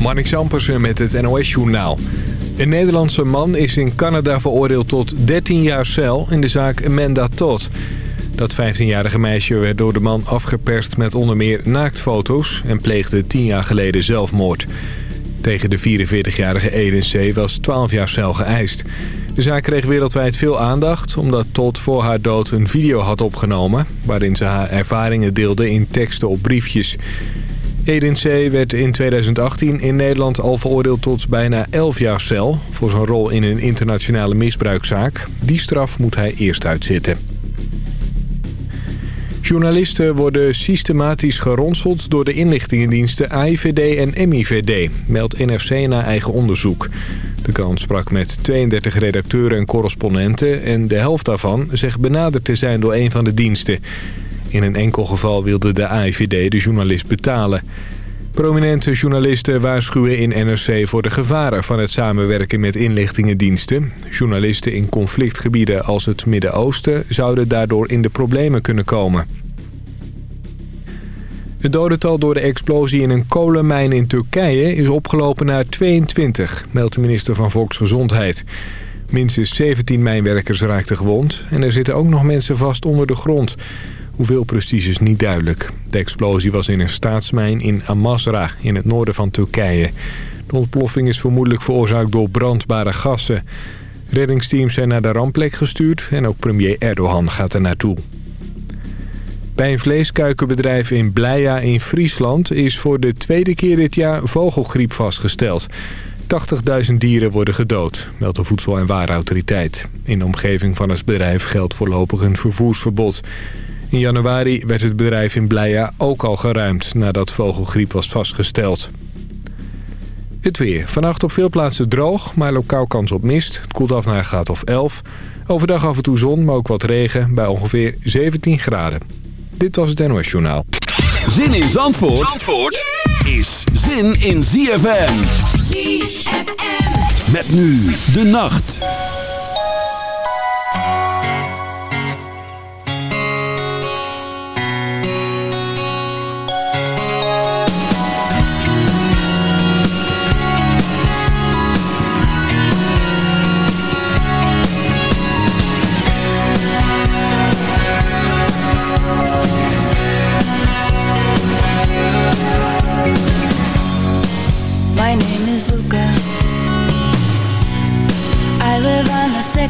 Marnik Zampersen met het NOS-journaal. Een Nederlandse man is in Canada veroordeeld tot 13 jaar cel in de zaak Amanda Todd. Dat 15-jarige meisje werd door de man afgeperst met onder meer naaktfoto's... en pleegde 10 jaar geleden zelfmoord. Tegen de 44-jarige Eden was 12 jaar cel geëist. De zaak kreeg wereldwijd veel aandacht... omdat Todd voor haar dood een video had opgenomen... waarin ze haar ervaringen deelde in teksten op briefjes... Edin C. werd in 2018 in Nederland al veroordeeld tot bijna 11 jaar cel... voor zijn rol in een internationale misbruikzaak. Die straf moet hij eerst uitzitten. Journalisten worden systematisch geronseld door de inlichtingendiensten AIVD en MIVD, meldt NRC na eigen onderzoek. De krant sprak met 32 redacteuren en correspondenten en de helft daarvan zegt benaderd te zijn door een van de diensten. In een enkel geval wilde de AIVD de journalist betalen. Prominente journalisten waarschuwen in NRC voor de gevaren van het samenwerken met inlichtingendiensten. Journalisten in conflictgebieden als het Midden-Oosten zouden daardoor in de problemen kunnen komen. Het dodental door de explosie in een kolenmijn in Turkije is opgelopen naar 22, meldt de minister van Volksgezondheid. Minstens 17 mijnwerkers raakten gewond en er zitten ook nog mensen vast onder de grond. Hoeveel precies is niet duidelijk. De explosie was in een staatsmijn in Amasra in het noorden van Turkije. De ontploffing is vermoedelijk veroorzaakt door brandbare gassen. Reddingsteams zijn naar de rampplek gestuurd en ook premier Erdogan gaat er naartoe. Bij een vleeskuikenbedrijf in Bleia in Friesland is voor de tweede keer dit jaar vogelgriep vastgesteld. 80.000 dieren worden gedood, meldt de Voedsel- en Warenautoriteit. In de omgeving van het bedrijf geldt voorlopig een vervoersverbod. In januari werd het bedrijf in Bleia ook al geruimd nadat vogelgriep was vastgesteld. Het weer. Vannacht op veel plaatsen droog, maar lokaal kans op mist. Het koelt af naar een graad of 11. Overdag af en toe zon, maar ook wat regen bij ongeveer 17 graden. Dit was het NOS Journaal. Zin in Zandvoort, Zandvoort is zin in ZFM. ZFM. Met nu de nacht.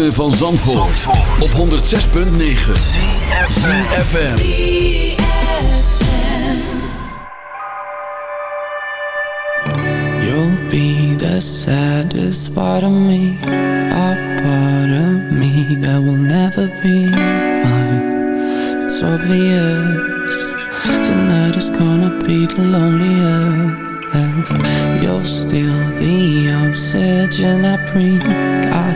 ritme van Zandvoort, Zandvoort. op 106.9 CFFM You'll be the saddest part of me A part of me that will never be mine. It's obvious Tonight is gonna be the loneliest. You're still the oxygen I breathe. I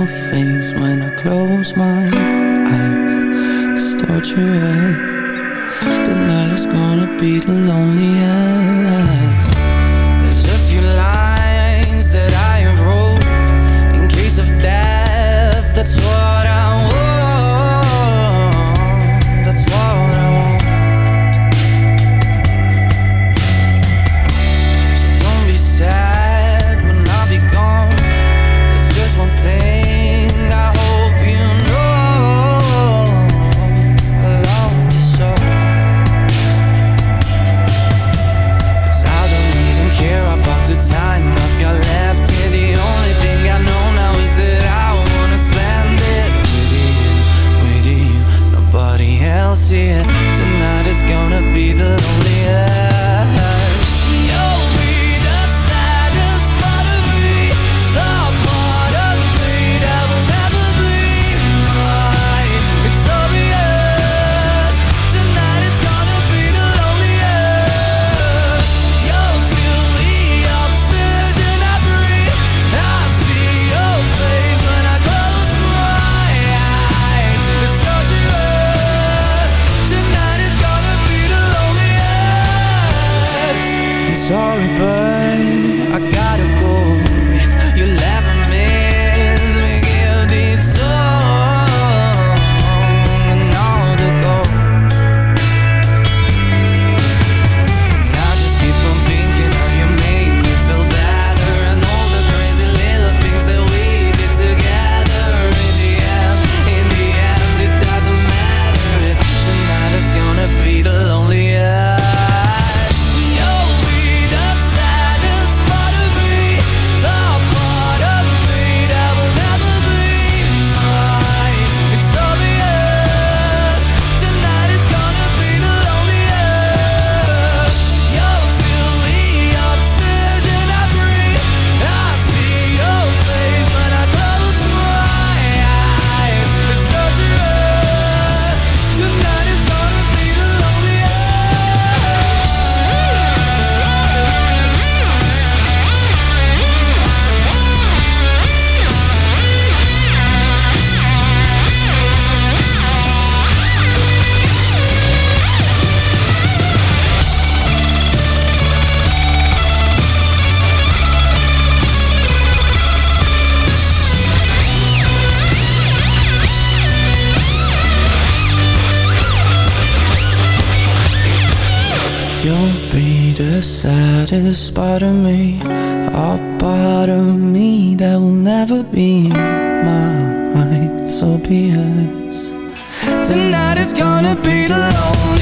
your face when I close my eyes. Start your head. Tonight is gonna be the loneliest be the saddest part of me, a part of me that will never be mine. So be it. Tonight is gonna be the lonely.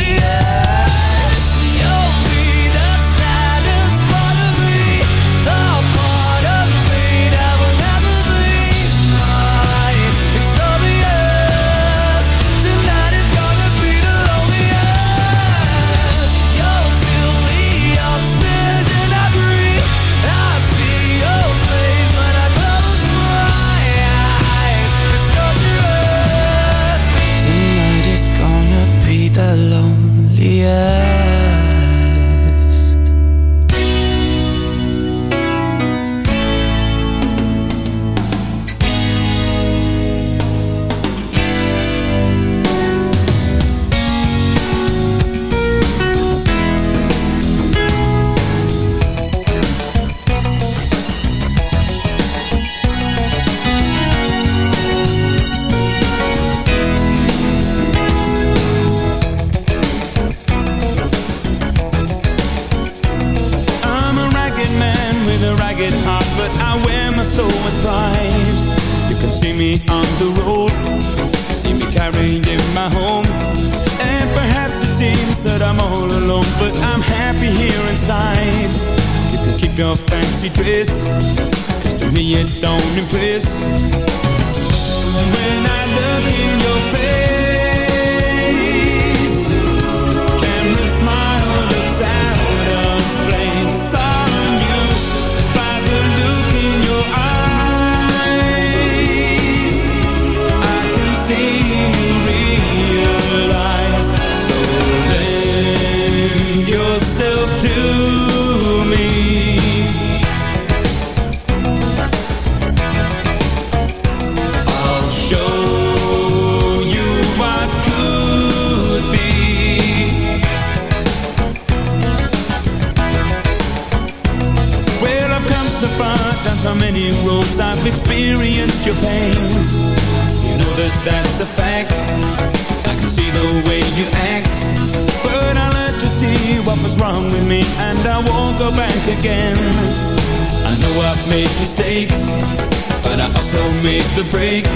break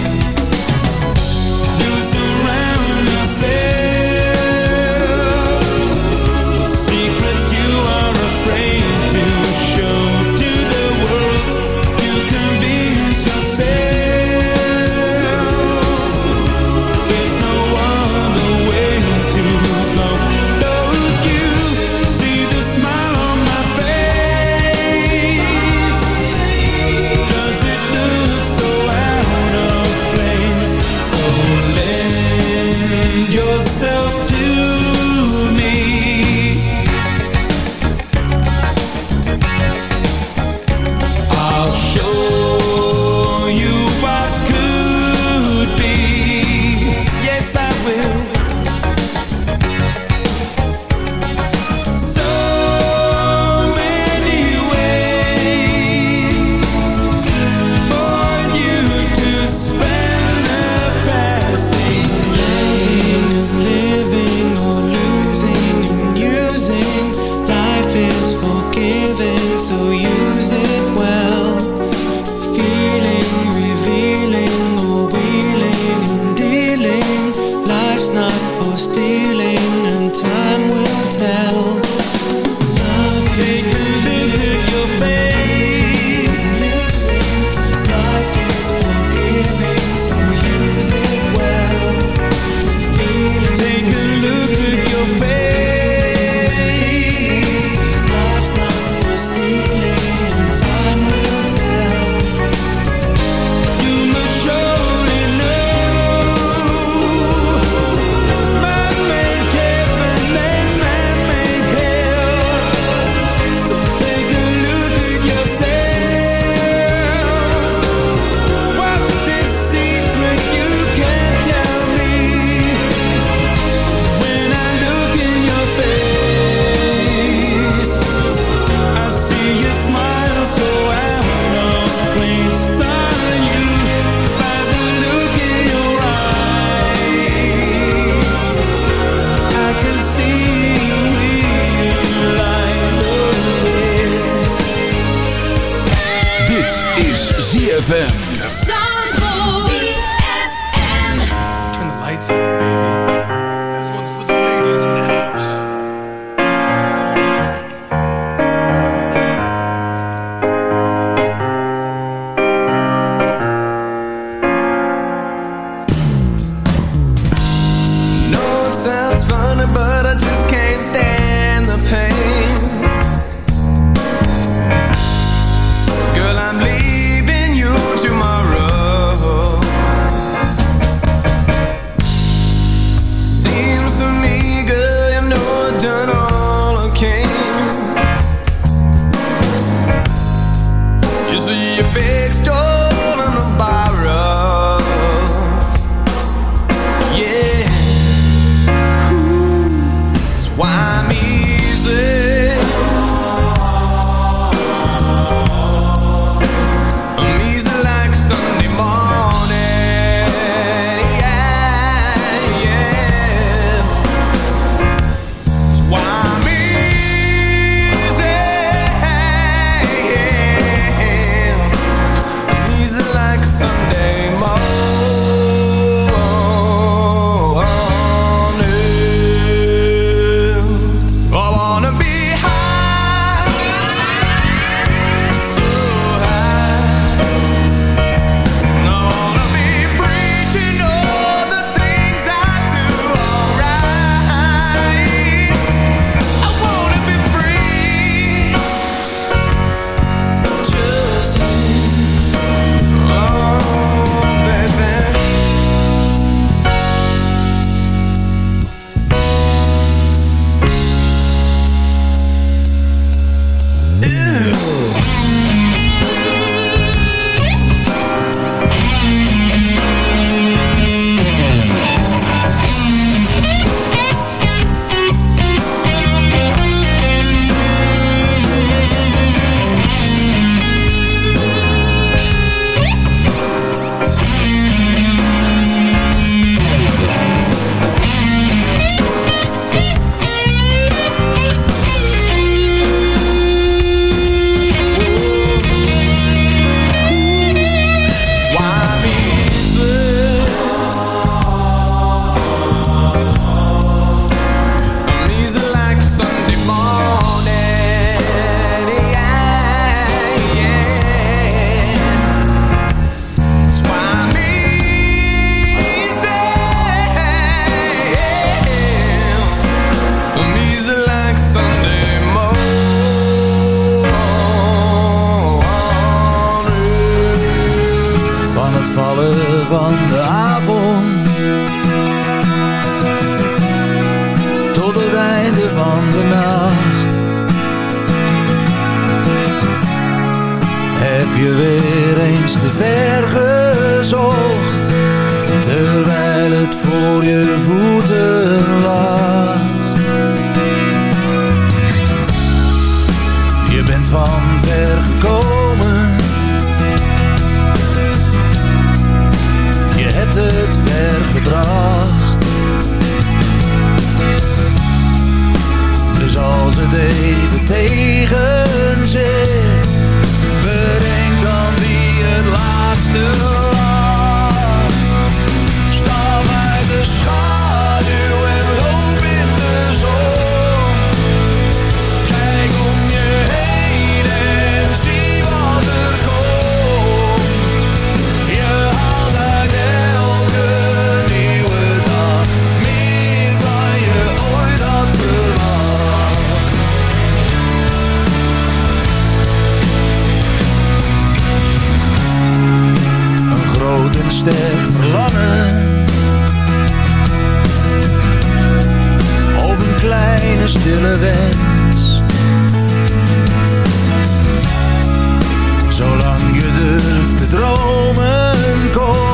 Over een kleine stille wens. Zolang je durft te dromen, komen.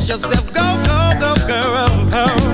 Yourself go, go, go, go.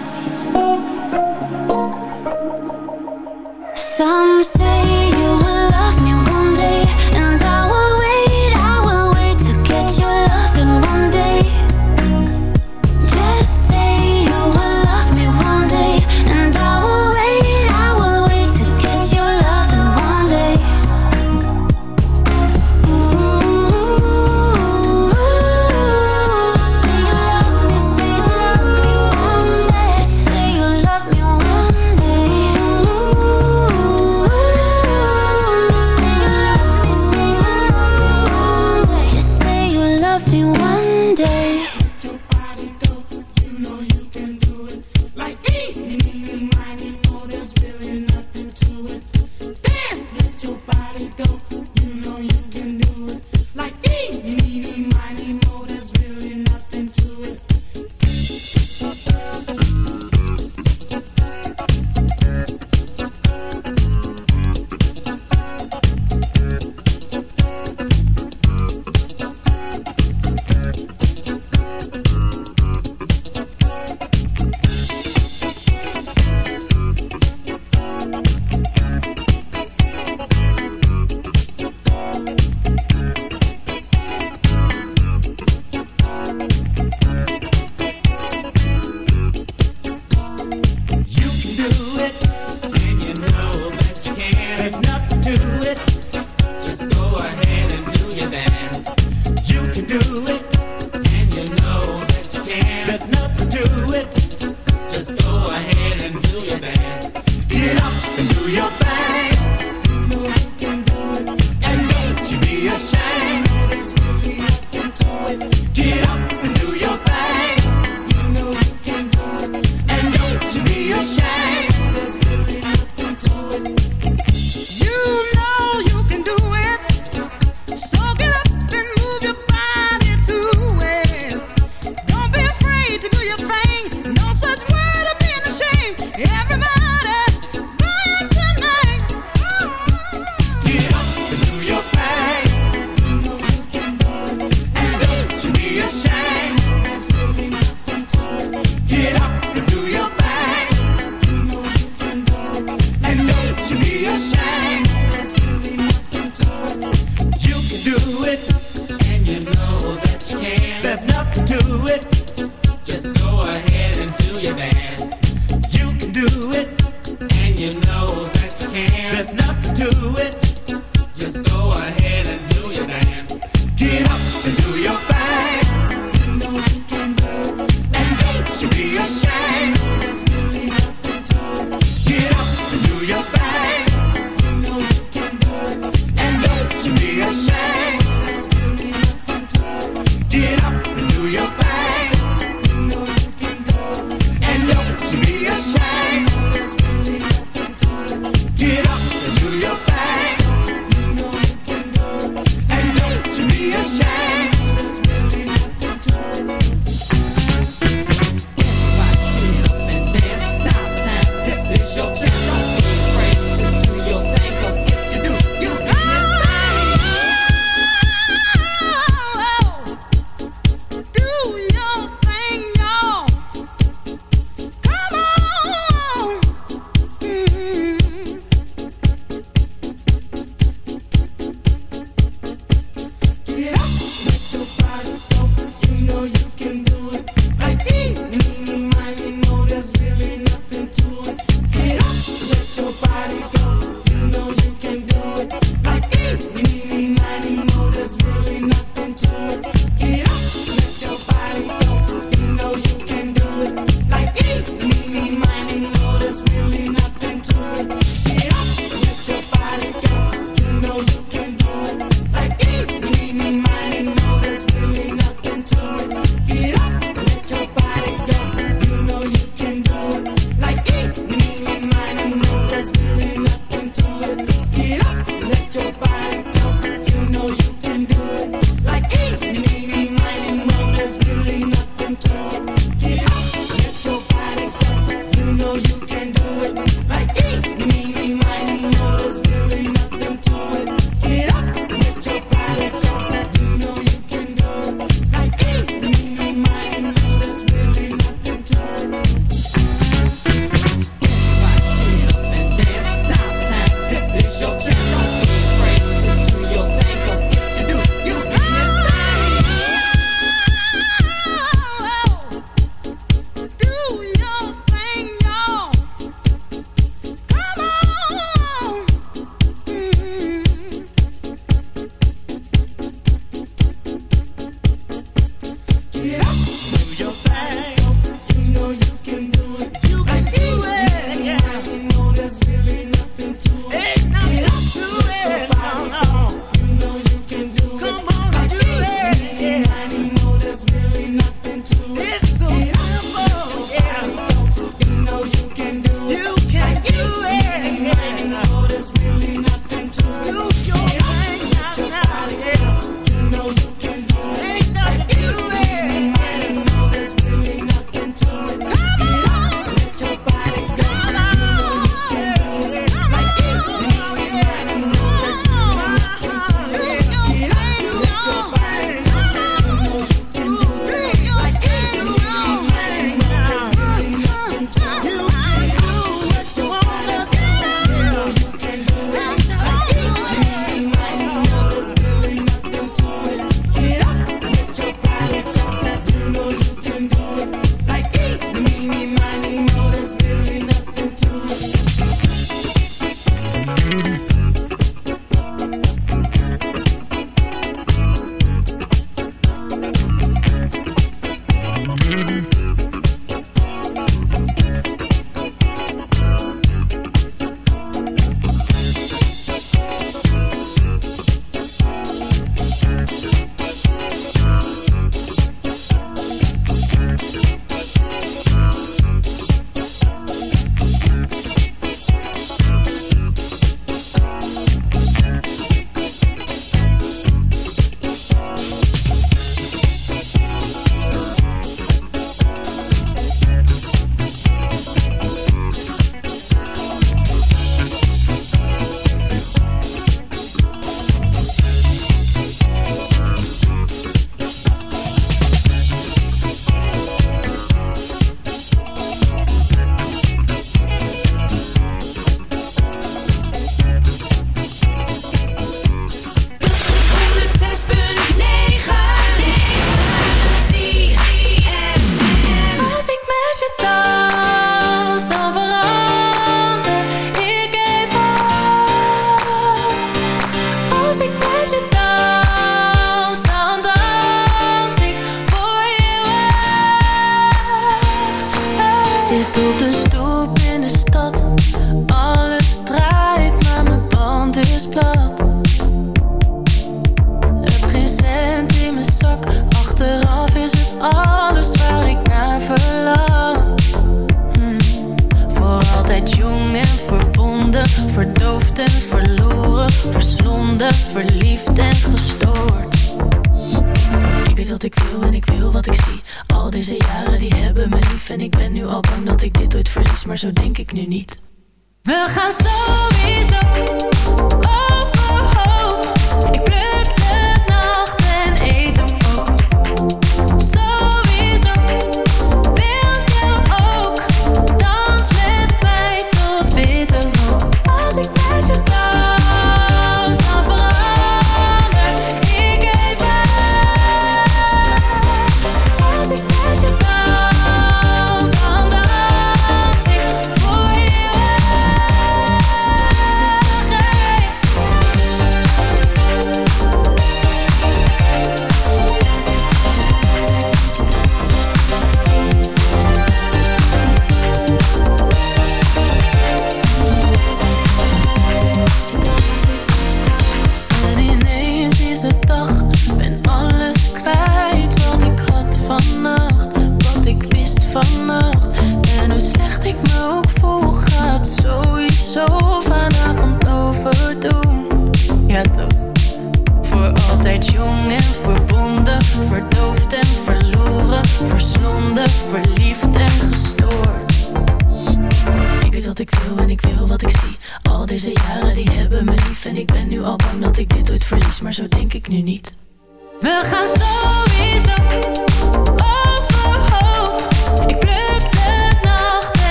the shine.